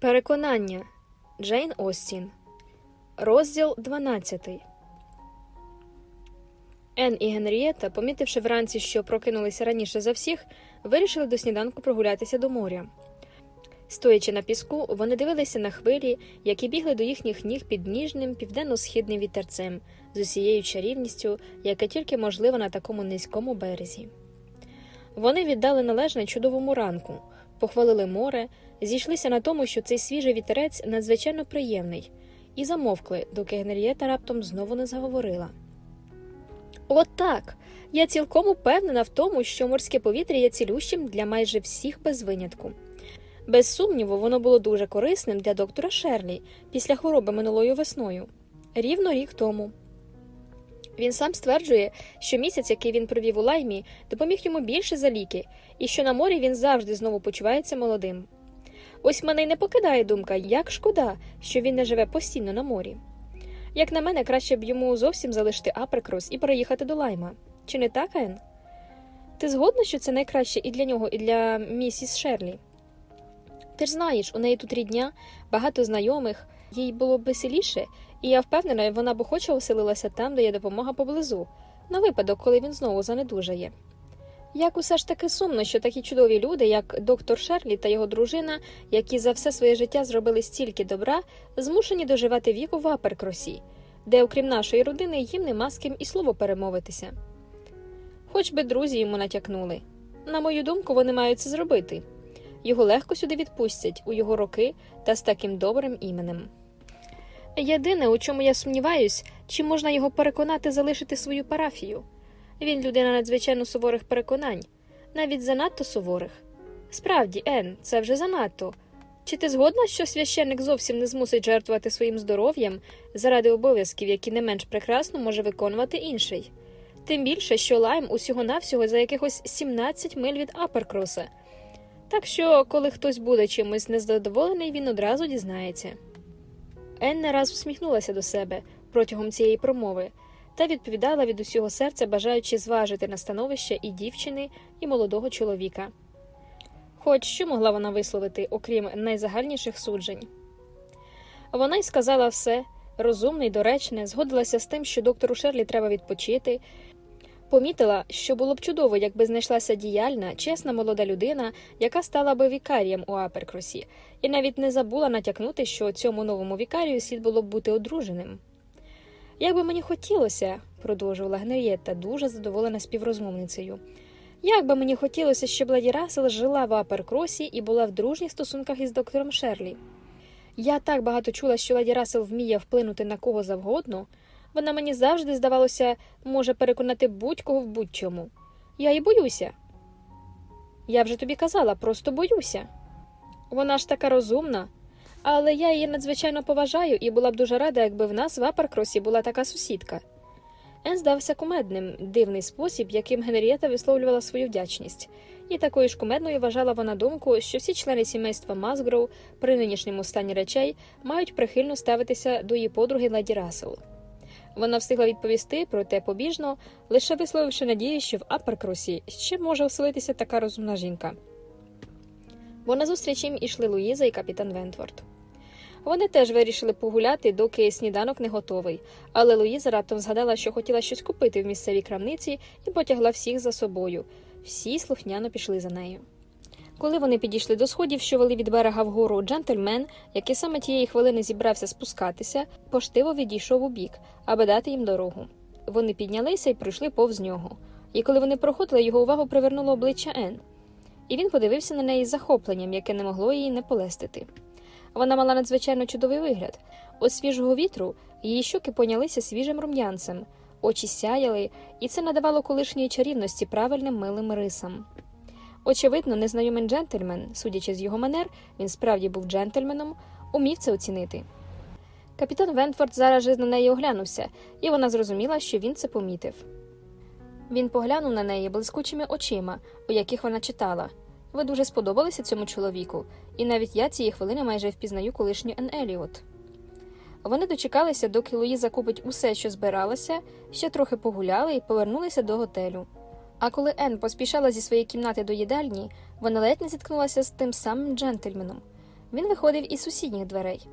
Переконання Джейн Остін. Розділ 12. Ен і Генрієта, помітивши вранці, що прокинулися раніше за всіх, вирішили до сніданку прогулятися до моря. Стоячи на піску, вони дивилися на хвилі, які бігли до їхніх ніг під ніжним південно-східним вітерцем з усією чарівністю, яка тільки можлива на такому низькому березі. Вони віддали належне чудовому ранку, похвалили море, зійшлися на тому, що цей свіжий вітерець надзвичайно приємний, і замовкли, доки Генрієта раптом знову не заговорила. От так! Я цілком упевнена в тому, що морське повітря є цілющим для майже всіх без винятку. Без сумніву, воно було дуже корисним для доктора Шерлі після хвороби минулою весною, рівно рік тому. Він сам стверджує, що місяць, який він провів у лаймі, допоміг йому більше за ліки, і що на морі він завжди знову почувається молодим. Ось мене й не покидає думка, як шкода, що він не живе постійно на морі. Як на мене, краще б йому зовсім залишити Апрекрос і переїхати до лайма. Чи не так, Ен? Ти згодна, що це найкраще і для нього, і для місіс Шерлі? Ти ж знаєш, у неї тут рідня, багато знайомих, їй було б веселіше, і я впевнена, вона б охоче оселилася там, де є допомога поблизу, на випадок, коли він знову занедужає. Як усе ж таки сумно, що такі чудові люди, як доктор Шерлі та його дружина, які за все своє життя зробили стільки добра, змушені доживати віку в Аперкросі, де, окрім нашої родини, їм нема з ким і слово перемовитися. Хоч би друзі йому натякнули. На мою думку, вони мають це зробити. Його легко сюди відпустять у його роки та з таким добрим іменем. Єдине, у чому я сумніваюсь, чи можна його переконати залишити свою парафію. Він людина надзвичайно суворих переконань, навіть занадто суворих. Справді, Ен, це вже занадто. Чи ти згодна, що священник зовсім не змусить жертвувати своїм здоров'ям заради обов'язків, які не менш прекрасно може виконувати інший? Тим більше, що лайм усього навсього за якихось 17 миль від Аперкроса. Так що, коли хтось буде чимось незадоволений, він одразу дізнається. Ен не раз усміхнулася до себе протягом цієї промови та відповідала від усього серця, бажаючи зважити на становище і дівчини, і молодого чоловіка. Хоч що могла вона висловити, окрім найзагальніших суджень. Вона й сказала все розумне й доречне, згодилася з тим, що доктору Шерлі треба відпочити. Помітила, що було б чудово, якби знайшлася діяльна, чесна молода людина, яка стала би вікарієм у Аперкросі, і навіть не забула натякнути, що цьому новому вікарію слід було б бути одруженим. Як би мені хотілося, продовжувала Генрієта, дуже задоволена співрозмовницею. Як би мені хотілося, щоб леді Рассел жила в Аперкросі і була в дружніх стосунках із доктором Шерлі. Я так багато чула, що леді Рассел вміє вплинути на кого завгодно. Вона мені завжди, здавалося, може переконати будь-кого в будь-чому. Я і боюся. Я вже тобі казала, просто боюся. Вона ж така розумна, але я її надзвичайно поважаю і була б дуже рада, якби в нас в Аперкросі була така сусідка. Ен здався кумедним, дивний спосіб, яким Генрієта висловлювала свою вдячність, і такою ж кумедною вважала вона думку, що всі члени сімейства Мазгроу при нинішньому стані речей мають прихильно ставитися до її подруги Леді Рассел. Вона встигла відповісти, проте побіжно, лише висловивши надію, що в Аперкросі ще може оселитися така розумна жінка. Бо назустріч їм ішли Луїза і капітан Вентворд. Вони теж вирішили погуляти, доки сніданок не готовий, але Луїза раптом згадала, що хотіла щось купити в місцевій крамниці і потягла всіх за собою. Всі слухняно пішли за нею. Коли вони підійшли до сходів, що вели від берега вгору, джентльмен, який саме тієї хвилини зібрався спускатися, поштиво відійшов у бік, аби дати їм дорогу. Вони піднялися і пройшли повз нього. І коли вони проходили, його увагу привернуло обличчя Ен. І він подивився на неї з захопленням, яке не могло її не полестити. Вона мала надзвичайно чудовий вигляд. От свіжого вітру її щоки понялися свіжим рум'янцем, очі сяяли, і це надавало колишньої чарівності правильним милим рисам. Очевидно, незнайомий джентльмен, судячи з його манер, він справді був джентльменом, умів це оцінити. Капітан Вентфорд зараз же на неї оглянувся, і вона зрозуміла, що він це помітив. Він поглянув на неї блискучими очима, у яких вона читала. Ви дуже сподобалися цьому чоловіку, і навіть я цієї хвилини майже впізнаю колишню Ен Еліот. Вони дочекалися, доки Луїза купить усе, що збиралася, ще трохи погуляли і повернулися до готелю. А коли Ен поспішала зі своєї кімнати до їдальні, вона ледь не зіткнулася з тим самим джентльменом. Він виходив із сусідніх дверей.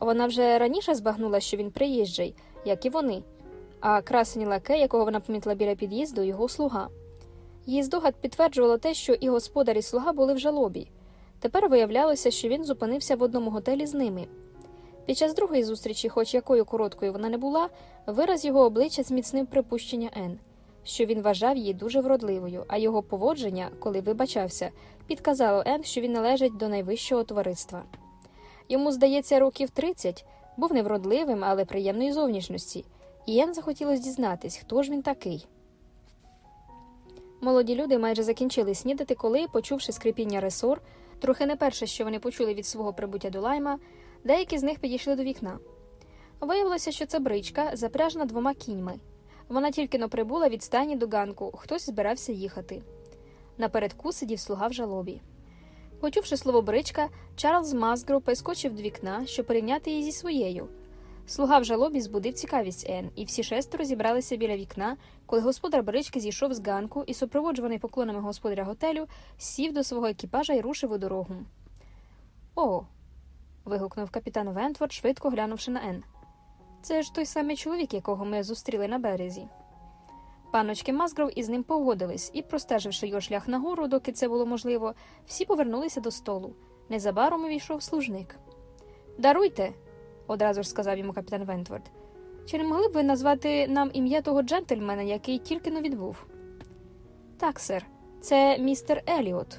Вона вже раніше збагнула, що він приїжджий, як і вони, а красень лакей, якого вона помітила біля під'їзду, його слуга. Її здогад підтверджувало те, що і господар, і слуга були в жалобі. Тепер виявлялося, що він зупинився в одному готелі з ними. Під час другої зустрічі, хоч якою короткою вона не була, вираз його обличчя зміцнив припущення Ен, що він вважав її дуже вродливою, а його поводження, коли вибачався, підказало Ен, що він належить до найвищого товариства. Йому, здається, років 30, був невродливим, але приємної зовнішності, і Ен захотілося дізнатись, хто ж він такий. Молоді люди майже закінчили снідати, коли, почувши скрипіння ресор, трохи не перше, що вони почули від свого прибуття до лайма, деякі з них підійшли до вікна. Виявилося, що це бричка, запряжена двома кіньми. Вона тільки но прибула від стані до ганку, хтось збирався їхати. Напередку сидів слуга в жалобі. Почувши слово бричка, Чарльз Масгро прискочив до вікна, щоб порівняти її зі своєю. Слуга в жалобі збудив цікавість Ен, і всі шестеро зібралися біля вікна, коли господар брички зійшов з ганку і, супроводжуваний поклонами господаря готелю, сів до свого екіпажа і рушив у дорогу. О. вигукнув капітан Вентворд, швидко глянувши на Ен. Це ж той самий чоловік, якого ми зустріли на березі. Паночки Мазгров із ним погодились і, простеживши його шлях нагору, доки це було можливо, всі повернулися до столу. Незабаром увійшов служник. Даруйте, одразу ж сказав йому капітан Вентворд. Чи не могли б ви назвати нам ім'я того джентльмена, який тільки но відбув? Так, сер, це містер Еліот,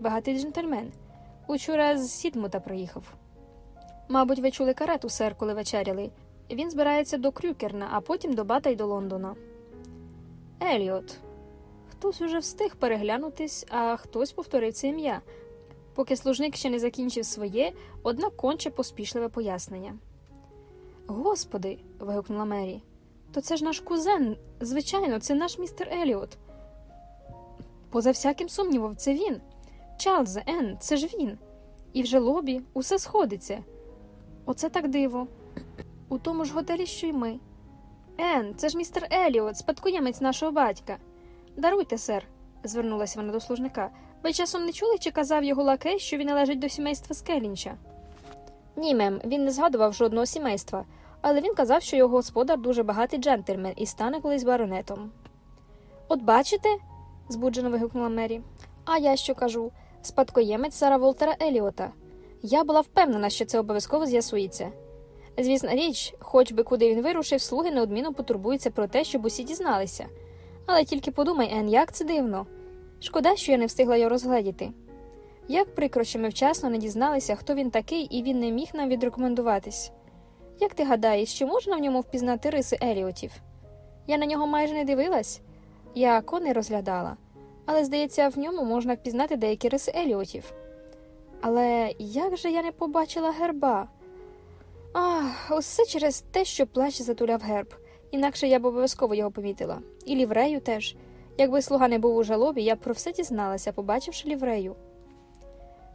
багатий джентльмен. Учора з Сідмута приїхав. Мабуть, ви чули карету, сер, коли вечеряли. Він збирається до Крюкерна, а потім до Бата й до Лондона. Еліот. Хтось уже встиг переглянутись, а хтось повторив це ім'я, поки служник ще не закінчив своє, однак конче поспішливе пояснення. Господи. вигукнула Мері, то це ж наш кузен. Звичайно, це наш містер Еліот. Поза всяким сумнівом, це він. Чарльзе, Ен, це ж він. І в жалобі усе сходиться. Оце так диво. У тому ж готелі, що й ми. Ен, це ж містер Еліот, спадкоємець нашого батька. Даруйте, сер, звернулася вона до служника. Ви часом не чули, чи казав його лакей, що він належить до сімейства Скелінча? Ні, мем, він не згадував жодного сімейства, але він казав, що його господар дуже багатий джентльмен і стане колись баронетом. От бачите? збуджено вигукнула Мері. А я що кажу? Спадкоємець Сара Волтера Еліота. Я була впевнена, що це обов'язково з'ясується. Звісна річ, хоч би куди він вирушив, слуги неодмінно потурбуються про те, щоб усі дізналися. Але тільки подумай, Ен, як це дивно. Шкода, що я не встигла його розгледіти. Як прикро, що ми вчасно не дізналися, хто він такий, і він не міг нам відрекомендуватись. Як ти гадаєш, чи можна в ньому впізнати риси Еліотів? Я на нього майже не дивилась, я коней розглядала, але, здається, в ньому можна впізнати деякі риси Еліотів. Але як же я не побачила герба? Ах, усе через те, що плащ затуляв герб, інакше я б обов'язково його помітила. І ліврею теж. Якби слуга не був у жалобі, я б про все дізналася, побачивши ліврею.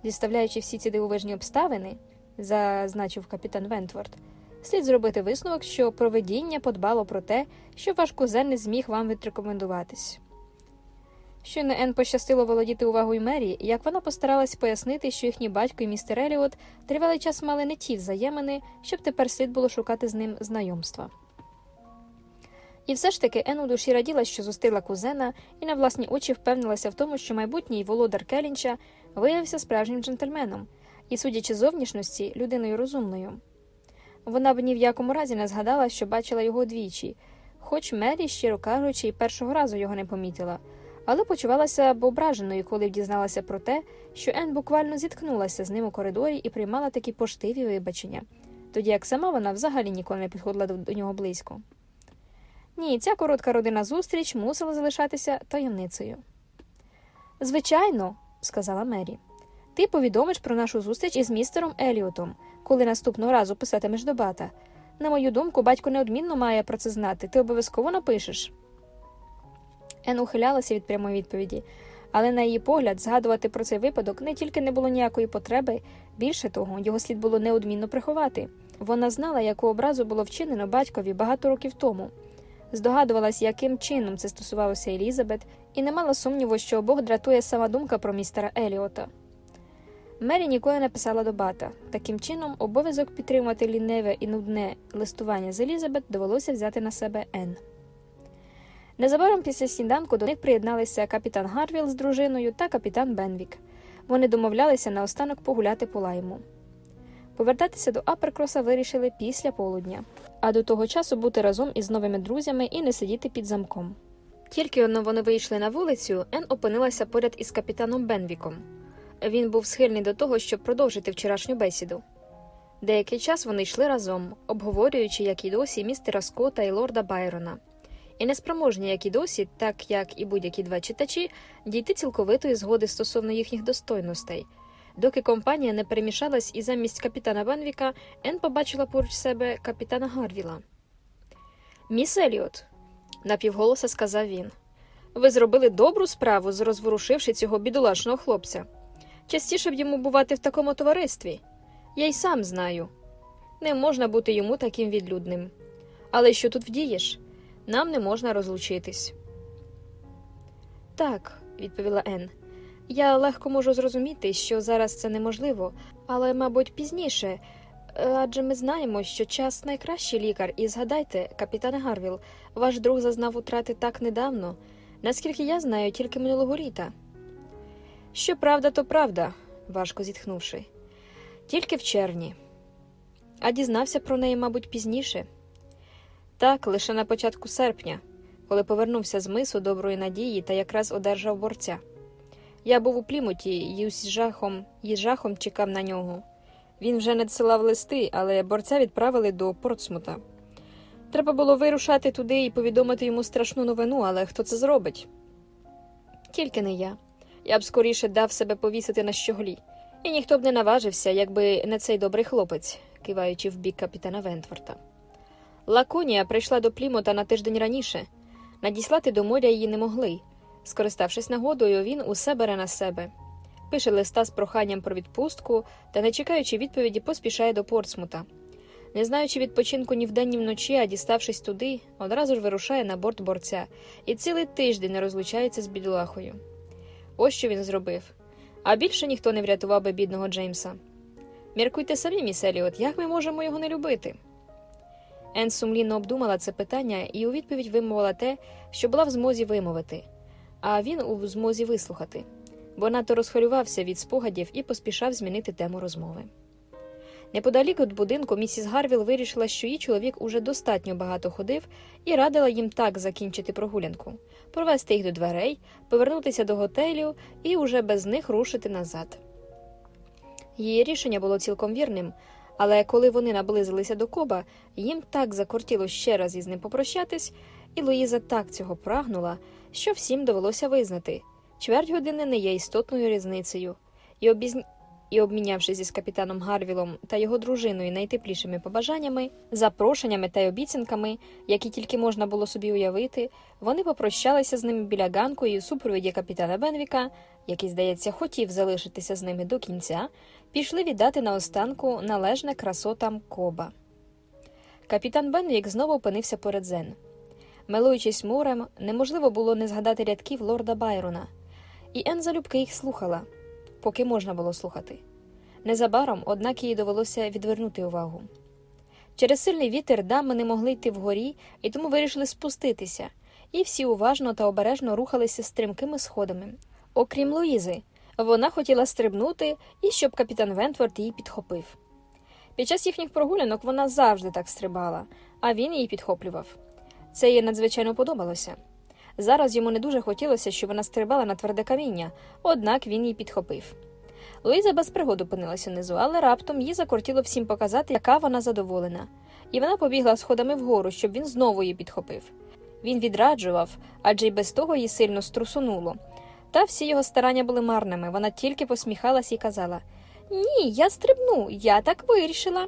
Діставляючи всі ці дивовижні обставини, зазначив капітан Вентворд, слід зробити висновок, що проведіння подбало про те, що ваш кузен не зміг вам відрекомендуватись. Щойно Ен пощастило володіти увагою Мері, як вона постаралась пояснити, що їхній батько і містер Еліот тривалий час мали не ті взаємини, щоб тепер слід було шукати з ним знайомства. І все ж таки Ен у душі раділа, що зустріла кузена, і на власні очі впевнилася в тому, що майбутній володар Келінча виявився справжнім джентльменом і, судячи зовнішності, людиною розумною. Вона б ні в якому разі не згадала, що бачила його двічі, хоч Мері, щиро кажучи, і першого разу його не помітила, але почувалася б ображеною, коли б дізналася про те, що Ен буквально зіткнулася з ним у коридорі і приймала такі поштиві вибачення, тоді як сама вона взагалі ніколи не підходила до нього близько. Ні, ця коротка родина зустріч мусила залишатися таємницею. Звичайно, сказала Мері, ти повідомиш про нашу зустріч із містером Еліотом, коли наступного разу писатимеш до бата. На мою думку, батько неодмінно має про це знати, ти обов'язково напишеш. Ен ухилялася від прямої відповіді, але, на її погляд, згадувати про цей випадок не тільки не було ніякої потреби, більше того, його слід було неодмінно приховати. Вона знала, яку образу було вчинено батькові багато років тому здогадувалась, яким чином це стосувалося Елізабет, і не мала сумніву, що обох дратує сама думка про містера Еліота. Мері ніколи не писала до бата. Таким чином, обов'язок підтримувати ліниве і нудне листування з Елізабет довелося взяти на себе Енн. Незабаром після сніданку до них приєдналися капітан Гарвіл з дружиною та капітан Бенвік. Вони домовлялися наостанок погуляти по лайму. Повертатися до Аперкроса вирішили після полудня, а до того часу бути разом із новими друзями і не сидіти під замком. Тільки одно вони вийшли на вулицю, Ен опинилася поряд із капітаном Бенвіком. Він був схильний до того, щоб продовжити вчорашню бесіду. Деякий час вони йшли разом, обговорюючи, як і досі, містера Скотта і лорда Байрона, і неспроможні, як і досі, так як і будь-які два читачі, дійти цілковитої згоди стосовно їхніх достойностей. Доки компанія не перемішалась і замість капітана Бенвіка, Ен побачила поруч себе капітана Гарвіла. Міс Еліот, напівголоса сказав він, ви зробили добру справу, розворушивши цього бідолашного хлопця. Частіше б йому бувати в такому товаристві. Я й сам знаю. Не можна бути йому таким відлюдним. Але що тут вдієш? Нам не можна розлучитись. Так, відповіла Ен. Я легко можу зрозуміти, що зараз це неможливо, але, мабуть, пізніше. Е, адже ми знаємо, що час найкращий лікар, і згадайте, капітане Гарвіл, ваш друг зазнав утрати так недавно, наскільки я знаю, тільки минулого літа. Що правда, то правда, важко зітхнувши. Тільки в червні. А дізнався про неї, мабуть, пізніше. Так, лише на початку серпня, коли повернувся з мису доброї надії та якраз одержав борця. Я був у плімуті і з жахом і жахом чекав на нього. Він вже надсилав листи, але борця відправили до Портсмута. Треба було вирушати туди і повідомити йому страшну новину, але хто це зробить? Тільки не я. Я б скоріше дав себе повісити на щоглі, і ніхто б не наважився, якби не цей добрий хлопець, киваючи в бік капітана Вентворта. Лаконія прийшла до Плімута на тиждень раніше. Надіслати до моря її не могли. Скориставшись нагодою, він усе бере на себе. Пише листа з проханням про відпустку та, не чекаючи відповіді, поспішає до Портсмута. Не знаючи відпочинку ні вдень, ні вночі, а діставшись туди, одразу ж вирушає на борт борця і цілий тиждень не розлучається з бідолахою. Ось що він зробив. А більше ніхто не врятував би бідного Джеймса. Міркуйте самі, міс Еліот, як ми можемо його не любити? Ен сумлінно обдумала це питання і у відповідь вимовила те, що була в змозі вимовити, а він у змозі вислухати, бо надто розхвилювався від спогадів і поспішав змінити тему розмови. Неподалік від будинку місіс Гарвіл вирішила, що її чоловік уже достатньо багато ходив, і радила їм так закінчити прогулянку, провести їх до дверей, повернутися до готелю і уже без них рушити назад. Її рішення було цілком вірним, але коли вони наблизилися до коба, їм так закортіло ще раз із ним попрощатись, і Луїза так цього прагнула, що всім довелося визнати чверть години не є істотною різницею, і обізні і, обмінявшись із капітаном Гарвілом та його дружиною найтеплішими побажаннями, запрошеннями та обіцянками, які тільки можна було собі уявити, вони попрощалися з ними біля ганку і у супровіді капітана Бенвіка, який, здається, хотів залишитися з ними до кінця, пішли віддати наостанку належне красотам коба. Капітан Бенвік знову опинився поряд Зен. Милуючись морем, неможливо було не згадати рядків лорда Байрона, і Ен залюбки їх слухала поки можна було слухати. Незабаром, однак, їй довелося відвернути увагу. Через сильний вітер дами не могли йти вгорі і тому вирішили спуститися, і всі уважно та обережно рухалися стрімкими сходами. Окрім Луїзи, вона хотіла стрибнути і щоб капітан Вентворд її підхопив. Під час їхніх прогулянок вона завжди так стрибала, а він її підхоплював. Це їй надзвичайно подобалося. Зараз йому не дуже хотілося, щоб вона стрибала на тверде каміння, однак він її підхопив. Луїза без пригод опинилася внизу, але раптом їй закортіло всім показати, яка вона задоволена, і вона побігла сходами вгору, щоб він знову її підхопив. Він відраджував, адже й без того її сильно струсунуло. Та всі його старання були марними. Вона тільки посміхалась і казала Ні, я стрибну, я так вирішила.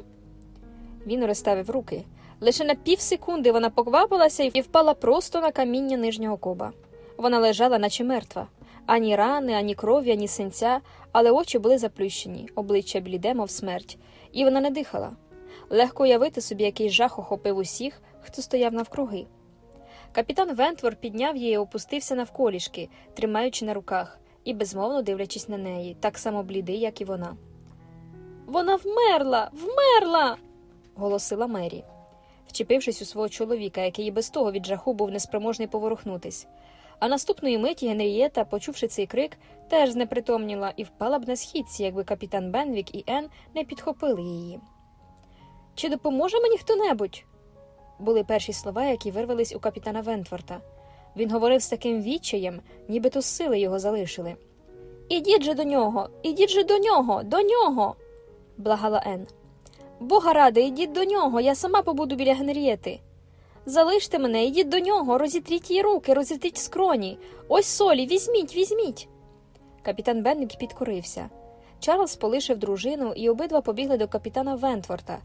Він розставив руки. Лише на півсекунди вона поквапилася і впала просто на каміння нижнього коба. Вона лежала, наче мертва. Ані рани, ані крові, ані синця, але очі були заплющені, обличчя бліде, мов смерть, і вона не дихала. Легко уявити собі, який жах охопив усіх, хто стояв навкруги. Капітан Вентвор підняв її і опустився навколішки, тримаючи на руках. і безмовно дивлячись на неї, так само блідий, як і вона. Вона вмерла, вмерла. голосила Мері, вчепившись у свого чоловіка, який і без того від жаху був неспроможний поворухнутись. А наступної миті Генрієта, почувши цей крик, теж знепритомніла і впала б на східці, якби капітан Бенвік і Ен не підхопили її. Чи допоможе мені хто небудь? були перші слова, які вирвались у капітана Вентворта. Він говорив з таким відчаєм, ніби то сили його залишили. Ідіть же до нього, ідіть же до нього, до нього. благала Ен. Бога ради, ідіть до нього, я сама побуду біля Генрієти. Залиште мене, ідіть до нього, розітріть її руки, розітріть скроні. Ось солі, візьміть, візьміть. Капітан Беннік підкорився. Чарльз полишив дружину, і обидва побігли до капітана Вентворта.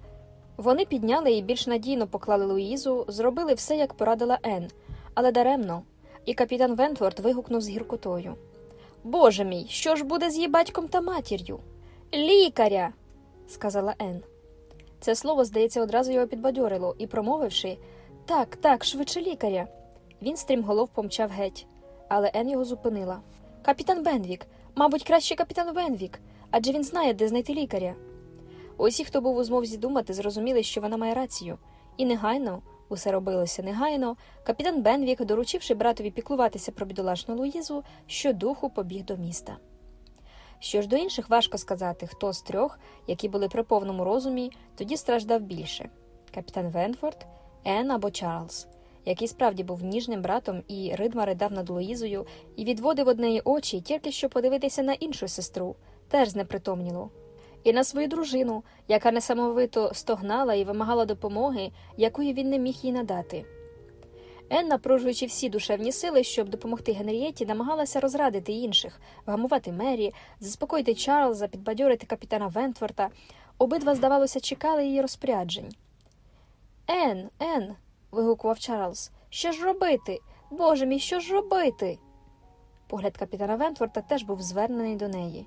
Вони підняли і більш надійно поклали Луїзу, зробили все, як порадила Ен, але даремно. І капітан Вентворт вигукнув з гіркотою Боже мій, що ж буде з її батьком та матір'ю? Лікаря. сказала Ен. Це слово, здається, одразу його підбадьорило і, промовивши так, так, швидше лікаря. Він стрімголов помчав геть, але Ен його зупинила. Капітан Бенвік, мабуть, краще капітан Бенвік, адже він знає, де знайти лікаря. Усі, хто був у змовзі думати, зрозуміли, що вона має рацію, і негайно, усе робилося негайно, капітан Бенвік, доручивши братові піклуватися про бідолашну Луїзу, щодуху побіг до міста. Що ж до інших важко сказати, хто з трьох, які були при повному розумі, тоді страждав більше капітан Венфорд, Ен або Чарльз, який справді був ніжним братом і ридма ридав над Луїзою і відводив однеї очі, тільки щоб подивитися на іншу сестру, теж знепритомнілу. І на свою дружину, яка несамовито стогнала і вимагала допомоги, якої він не міг їй надати. Ен, напружуючи всі душевні сили, щоб допомогти Генрієті, намагалася розрадити інших, вгамувати Мері, заспокоїти Чарльза, підбадьорити капітана Вентворта. Обидва, здавалося, чекали її розпоряджень. Ен, Ен. вигукував Чарльз. Що ж робити? Боже мій, що ж робити? Погляд капітана Вентворта теж був звернений до неї.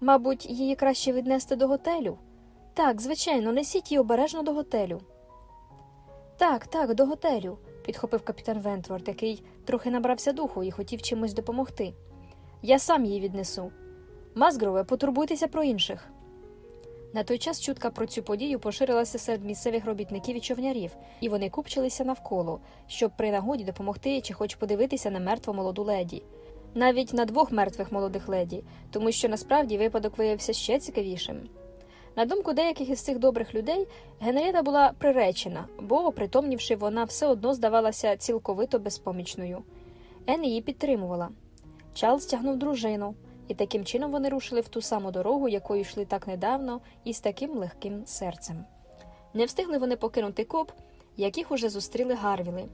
Мабуть, її краще віднести до готелю? Так, звичайно, несіть її обережно до готелю. Так, так, до готелю, підхопив капітан Вентворд, який трохи набрався духу і хотів чимось допомогти. Я сам її віднесу. Мазгрове, потурбуйтеся про інших. На той час чутка про цю подію поширилася серед місцевих робітників і човнярів, і вони купчилися навколо, щоб при нагоді допомогти чи хоч подивитися на мертву молоду леді навіть на двох мертвих молодих леді, тому що насправді випадок виявився ще цікавішим. На думку деяких із цих добрих людей, Генрієта була приречена, бо, опритомнівши, вона все одно здавалася цілковито безпомічною. Ен її підтримувала. Чарльз тягнув дружину, і таким чином вони рушили в ту саму дорогу, якою йшли так недавно, і з таким легким серцем. Не встигли вони покинути коп, яких уже зустріли Гарвіли.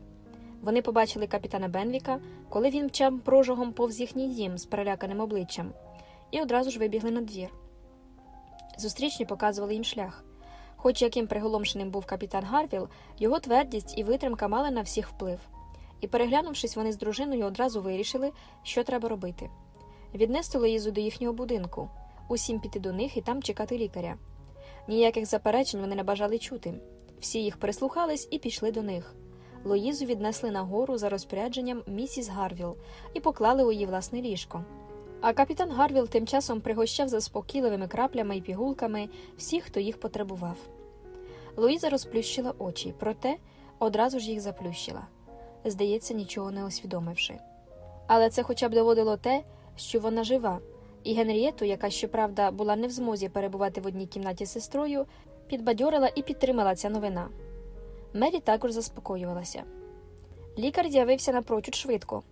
Вони побачили капітана Бенвіка, коли він мчав прожогом повз їхній дім з переляканим обличчям, і одразу ж вибігли на двір. Зустрічні показували їм шлях. Хоч яким приголомшеним був капітан Гарвіл, його твердість і витримка мали на всіх вплив. І, переглянувшись, вони з дружиною одразу вирішили, що треба робити. Віднести Лоїзу до їхнього будинку, усім піти до них і там чекати лікаря. Ніяких заперечень вони не бажали чути. Всі їх прислухались і пішли до них. Лоїзу віднесли нагору за розпорядженням місіс Гарвіл і поклали у її власне ліжко. А капітан Гарвіл тим часом пригощав заспокійливими краплями і пігулками всіх, хто їх потребував. Луїза розплющила очі, проте одразу ж їх заплющила, здається, нічого не усвідомивши. Але це хоча б доводило те, що вона жива, і Генрієту, яка, щоправда, була не в змозі перебувати в одній кімнаті з сестрою, підбадьорила і підтримала ця новина. Мері також заспокоювалася. Лікар з'явився напрочуд швидко,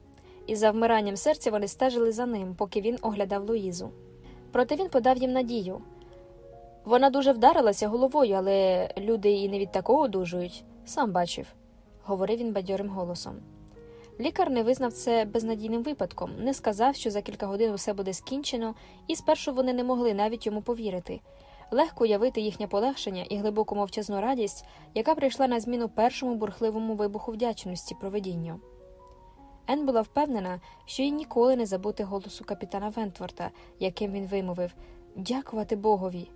і за вмиранням серця вони стежили за ним, поки він оглядав Луїзу. Проте він подав їм надію. Вона дуже вдарилася головою, але люди і не від такого одужують, сам бачив, говорив він бадьорим голосом. Лікар не визнав це безнадійним випадком, не сказав, що за кілька годин усе буде скінчено, і спершу вони не могли навіть йому повірити, Легко уявити їхнє полегшення і глибоку мовчазну радість, яка прийшла на зміну першому бурхливому вибуху вдячності проведінню. Ен була впевнена, що їй ніколи не забути голосу капітана Вентворта, яким він вимовив дякувати Богові,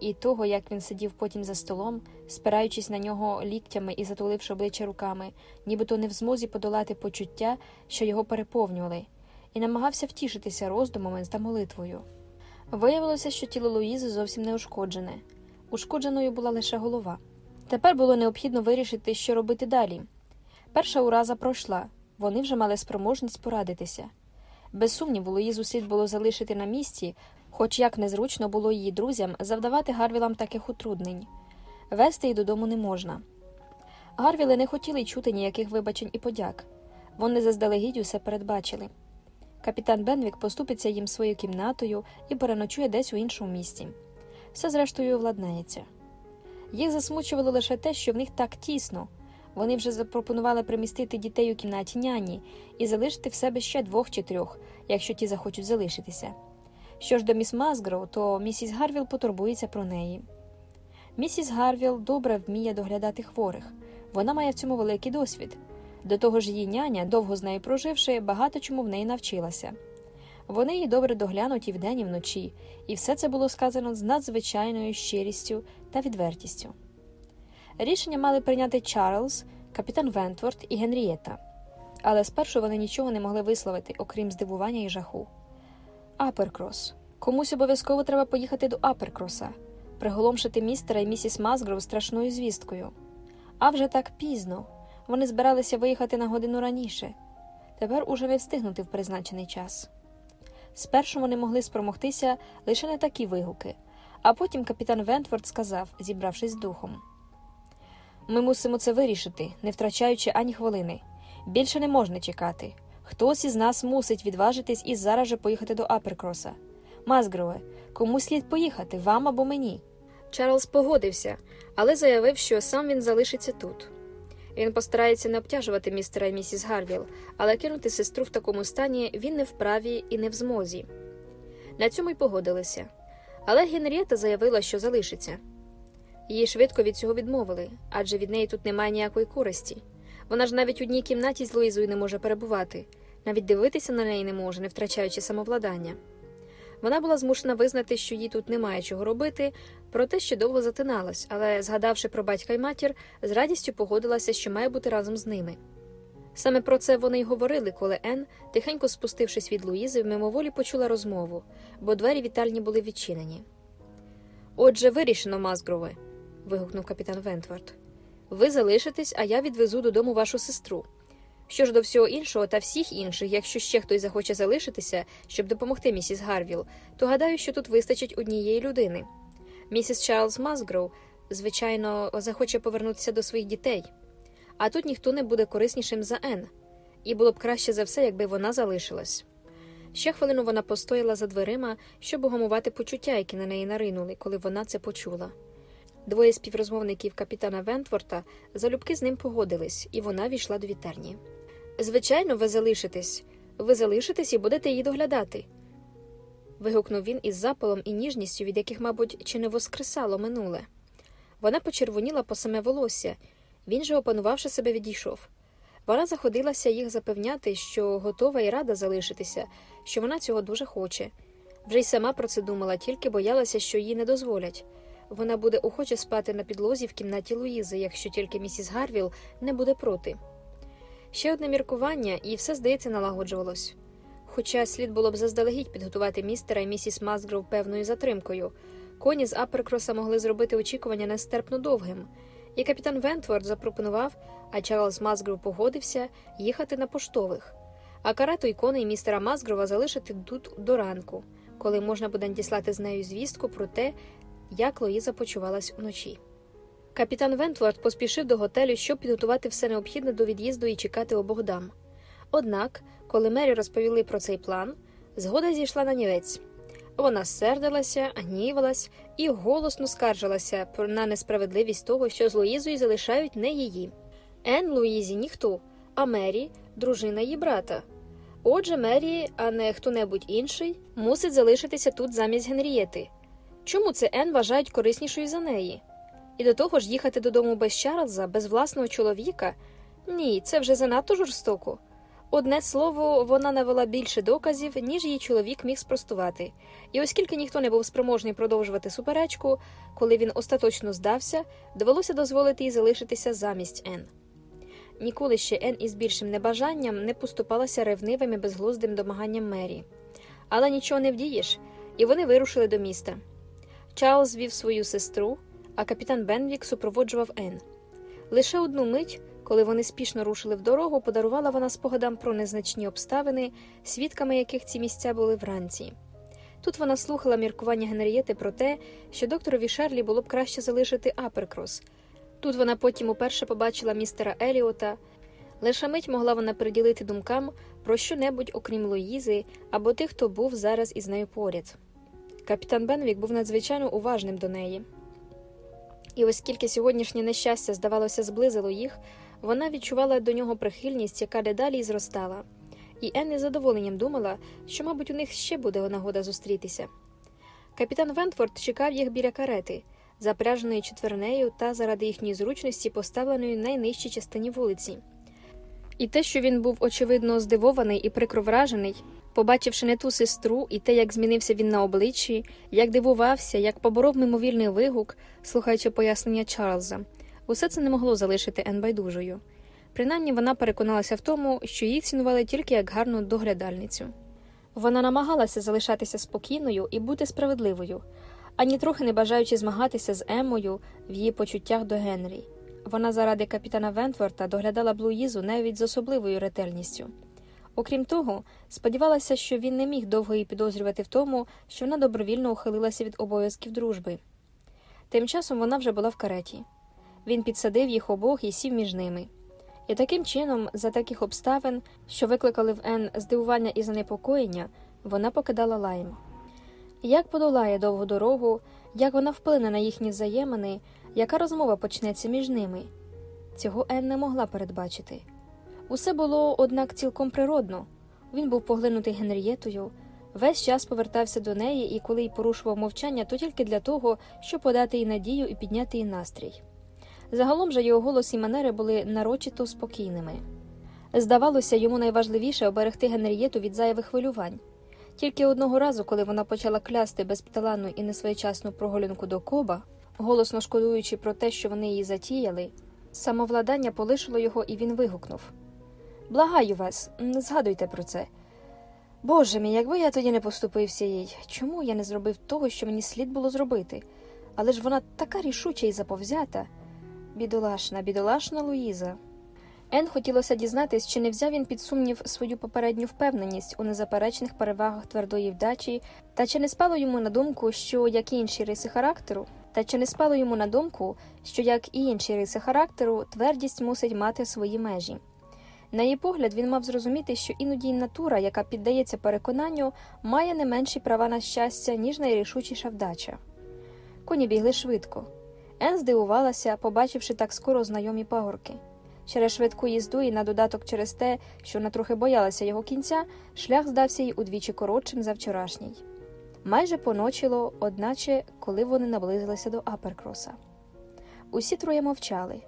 і того, як він сидів потім за столом, спираючись на нього ліктями і затуливши обличчя руками, нібито не в змозі подолати почуття, що його переповнювали, і намагався втішитися роздумами та молитвою. Виявилося, що тіло Луїзи зовсім не ушкоджене. Ушкодженою була лише голова. Тепер було необхідно вирішити, що робити далі. Перша ураза пройшла, вони вже мали спроможність порадитися. Без сумніву, Луїзу слід було залишити на місці, хоч як незручно було її друзям завдавати Гарвілам таких утруднень. Вести її додому не можна. Гарвіли не хотіли чути ніяких вибачень і подяк. Вони заздалегідь усе передбачили. Капітан Бенвік поступиться їм своєю кімнатою і переночує десь у іншому місці. Все, зрештою, владнається. Їх засмучувало лише те, що в них так тісно. Вони вже запропонували примістити дітей у кімнаті няні і залишити в себе ще двох чи трьох, якщо ті захочуть залишитися. Що ж до міс Мазгроу, то місіс Гарвіл потурбується про неї. Місіс Гарвіл добре вміє доглядати хворих, вона має в цьому великий досвід. До того ж, її няня, довго з нею проживши, багато чому в неї навчилася. Вони її добре доглянуть і вдень, і вночі, і все це було сказано з надзвичайною щирістю та відвертістю. Рішення мали прийняти Чарльз, капітан Вентворд і Генрієта, але спершу вони нічого не могли висловити, окрім здивування і жаху. Аперкрос. Комусь обов'язково треба поїхати до Аперкроса, приголомшити містера і місіс Мазгров страшною звісткою. А вже так пізно. Вони збиралися виїхати на годину раніше. Тепер уже не встигнути в призначений час. Спершу вони могли спромогтися лише на такі вигуки, а потім капітан Вентворд сказав, зібравшись з духом: Ми мусимо це вирішити, не втрачаючи ані хвилини. Більше не можна чекати. Хтось із нас мусить відважитись і зараз же поїхати до Аперкроса. Мазгрове, кому слід поїхати, вам або мені. Чарльз погодився, але заявив, що сам він залишиться тут. Він постарається не обтяжувати містера і місіс Гарвіл, але кинути сестру в такому стані він не вправі і не в змозі. На цьому й погодилися. Але Генрієта заявила, що залишиться. Її швидко від цього відмовили, адже від неї тут немає ніякої користі. Вона ж навіть у одній кімнаті з Луїзою не може перебувати, навіть дивитися на неї не може, не втрачаючи самовладання. Вона була змушена визнати, що їй тут немає чого робити, проте ще довго затиналась, але, згадавши про батька й матір, з радістю погодилася, що має бути разом з ними. Саме про це вони й говорили, коли Ен, тихенько спустившись від Луїзи, мимоволі почула розмову, бо двері вітальні були відчинені. Отже, вирішено, Мазгрове. Вигукнув капітан Вентвард. Ви залишитесь, а я відвезу додому вашу сестру. Що ж до всього іншого та всіх інших, якщо ще хтось захоче залишитися, щоб допомогти місіс Гарвіл, то гадаю, що тут вистачить однієї людини. Місіс Чарльз Мазгроу, звичайно, захоче повернутися до своїх дітей, а тут ніхто не буде кориснішим за Ен, і було б краще за все, якби вона залишилась. Ще хвилину вона постояла за дверима, щоб угамувати почуття, які на неї наринули, коли вона це почула. Двоє співрозмовників капітана Вентворта залюбки з ним погодились, і вона війшла до вітерні. Звичайно, ви залишитесь. Ви залишитесь і будете її доглядати. вигукнув він із запалом і ніжністю, від яких, мабуть, чи не воскресало минуле. Вона почервоніла по саме волосся, він же, опанувавши себе, відійшов. Вона заходилася їх запевняти, що готова і рада залишитися, що вона цього дуже хоче. Вже й сама про це думала, тільки боялася, що їй не дозволять. Вона буде охоче спати на підлозі в кімнаті Луїзи, якщо тільки місіс Гарвіл не буде проти. Ще одне міркування, і все, здається, налагоджувалось. Хоча слід було б заздалегідь підготувати містера і місіс Мазгров певною затримкою, коні з Аперкроса могли зробити очікування нестерпно довгим, і капітан Вентворд запропонував, а Чарльз Мазгров погодився їхати на поштових, а карету і коней містера Мазгрова залишити тут до ранку, коли можна буде надіслати з нею звістку про те, як Лоїза почувалась уночі. Капітан Вентворд поспішив до готелю, щоб підготувати все необхідне до від'їзду і чекати обох дам. Однак, коли Мері розповіли про цей план, згода зійшла на нівець. Вона сердилася, гнівалась і голосно скаржилася на несправедливість того, що з Луїзою залишають не її. Ен Луїзі ніхто, а Мері дружина її брата. Отже, Мері, а не хто небудь інший, мусить залишитися тут замість Генрієти. Чому це Ен вважають кориснішою за неї? І до того ж їхати додому без Чарльза, без власного чоловіка? Ні, це вже занадто жорстоко. Одне слово, вона навела більше доказів, ніж її чоловік міг спростувати, і оскільки ніхто не був спроможний продовжувати суперечку, коли він остаточно здався, довелося дозволити їй залишитися замість Ен. Ніколи ще Ен із більшим небажанням не поступалася ревнивим і безглуздим домаганням Мері. Але нічого не вдієш, і вони вирушили до міста. Чарльз вів свою сестру, а капітан Бенвік супроводжував Ен. Лише одну мить, коли вони спішно рушили в дорогу, подарувала вона спогадам про незначні обставини, свідками яких ці місця були вранці. Тут вона слухала міркування Генрієти про те, що докторові Шарлі було б краще залишити Аперкрос. Тут вона потім уперше побачила містера Еліота. Лише мить могла вона приділити думкам про що-небудь, окрім Луїзи або тих, хто був зараз із нею поряд. Капітан Бенвік був надзвичайно уважним до неї. І оскільки сьогоднішнє нещастя, здавалося, зблизило їх, вона відчувала до нього прихильність, яка дедалі зростала, і Енн із задоволенням думала, що, мабуть, у них ще буде нагода зустрітися. Капітан Вентфорд чекав їх біля карети, запряженої четвернею та заради їхньої зручності, поставленої найнижчій частині вулиці. І те, що він був очевидно здивований і прикро вражений, побачивши не ту сестру, і те, як змінився він на обличчі, як дивувався, як поборов мимовільний вигук, слухаючи пояснення Чарльза, усе це не могло залишити Ен байдужою. Принаймні вона переконалася в тому, що її цінували тільки як гарну доглядальницю. Вона намагалася залишатися спокійною і бути справедливою, ані трохи не бажаючи змагатися з Емою в її почуттях до Генрі. Вона заради капітана Вентворта доглядала Блуїзу навіть з особливою ретельністю. Окрім того, сподівалася, що він не міг довго її підозрювати в тому, що вона добровільно ухилилася від обов'язків дружби. Тим часом вона вже була в кареті. Він підсадив їх обох і сів між ними. І таким чином, за таких обставин, що викликали в Ен здивування і занепокоєння, вона покидала лайм. Як подолає довгу дорогу, як вона вплине на їхні взаємини, яка розмова почнеться між ними? Цього Ен не могла передбачити. Усе було, однак, цілком природно. Він був поглинутий Генрієтою, весь час повертався до неї і, коли й порушував мовчання, то тільки для того, щоб подати їй надію і підняти їй настрій. Загалом же його голос і манери були нарочито спокійними. Здавалося, йому найважливіше оберегти Генрієту від зайвих хвилювань. Тільки одного разу, коли вона почала клясти безпталанну і несвоєчасну прогулянку до коба, голосно шкодуючи про те, що вони її затіяли, самовладання полишило його, і він вигукнув Благаю вас, не згадуйте про це. Боже мій, якби я тоді не поступився їй, чому я не зробив того, що мені слід було зробити? Але ж вона така рішуча і заповзята. Бідолашна, бідолашна Луїза. Ен хотілося дізнатись, чи не взяв він під сумнів свою попередню впевненість у незаперечних перевагах твердої вдачі, та чи не спало йому на думку, що як і інші риси характеру, та чи не спало йому на думку, що як і інші риси характеру, твердість мусить мати свої межі. На її погляд, він мав зрозуміти, що іноді натура, яка піддається переконанню, має не менші права на щастя, ніж найрішучіша вдача. Коні бігли швидко. Ен здивувалася, побачивши так скоро знайомі пагорки. Через швидку їзду і на додаток через те, що вона трохи боялася його кінця, шлях здався їй удвічі коротшим за вчорашній. Майже поночило, одначе, коли вони наблизилися до Аперкроса. Усі троє мовчали.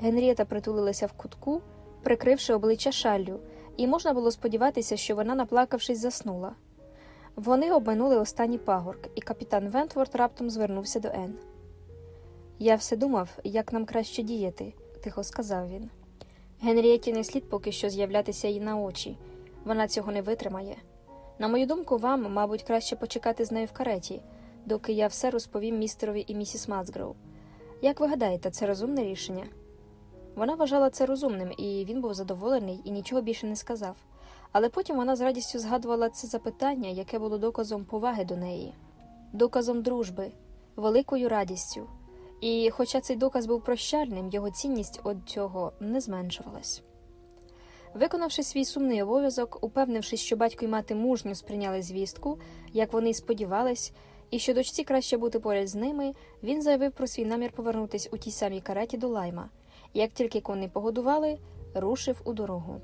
Генрієта притулилася в кутку, прикривши обличчя шаллю, і можна було сподіватися, що вона, наплакавшись, заснула. Вони обминули останній пагорк, і капітан Вентворд раптом звернувся до Ен. Я все думав, як нам краще діяти, тихо сказав він. Генрієті не слід поки що з'являтися їй на очі. Вона цього не витримає. На мою думку, вам, мабуть, краще почекати з нею в кареті, доки я все розповім містерові і місіс Мацгроу. Як ви гадаєте, це розумне рішення? Вона вважала це розумним, і він був задоволений і нічого більше не сказав. Але потім вона з радістю згадувала це запитання, яке було доказом поваги до неї, доказом дружби, великою радістю. І, хоча цей доказ був прощальним, його цінність від цього не зменшувалась. Виконавши свій сумний обов'язок, упевнившись, що батько й мати мужньо сприйняли звістку, як вони й сподівались, і що дочці краще бути поряд з ними, він заявив про свій намір повернутися у тій самій кареті до лайма. Як тільки коней погодували, рушив у дорогу.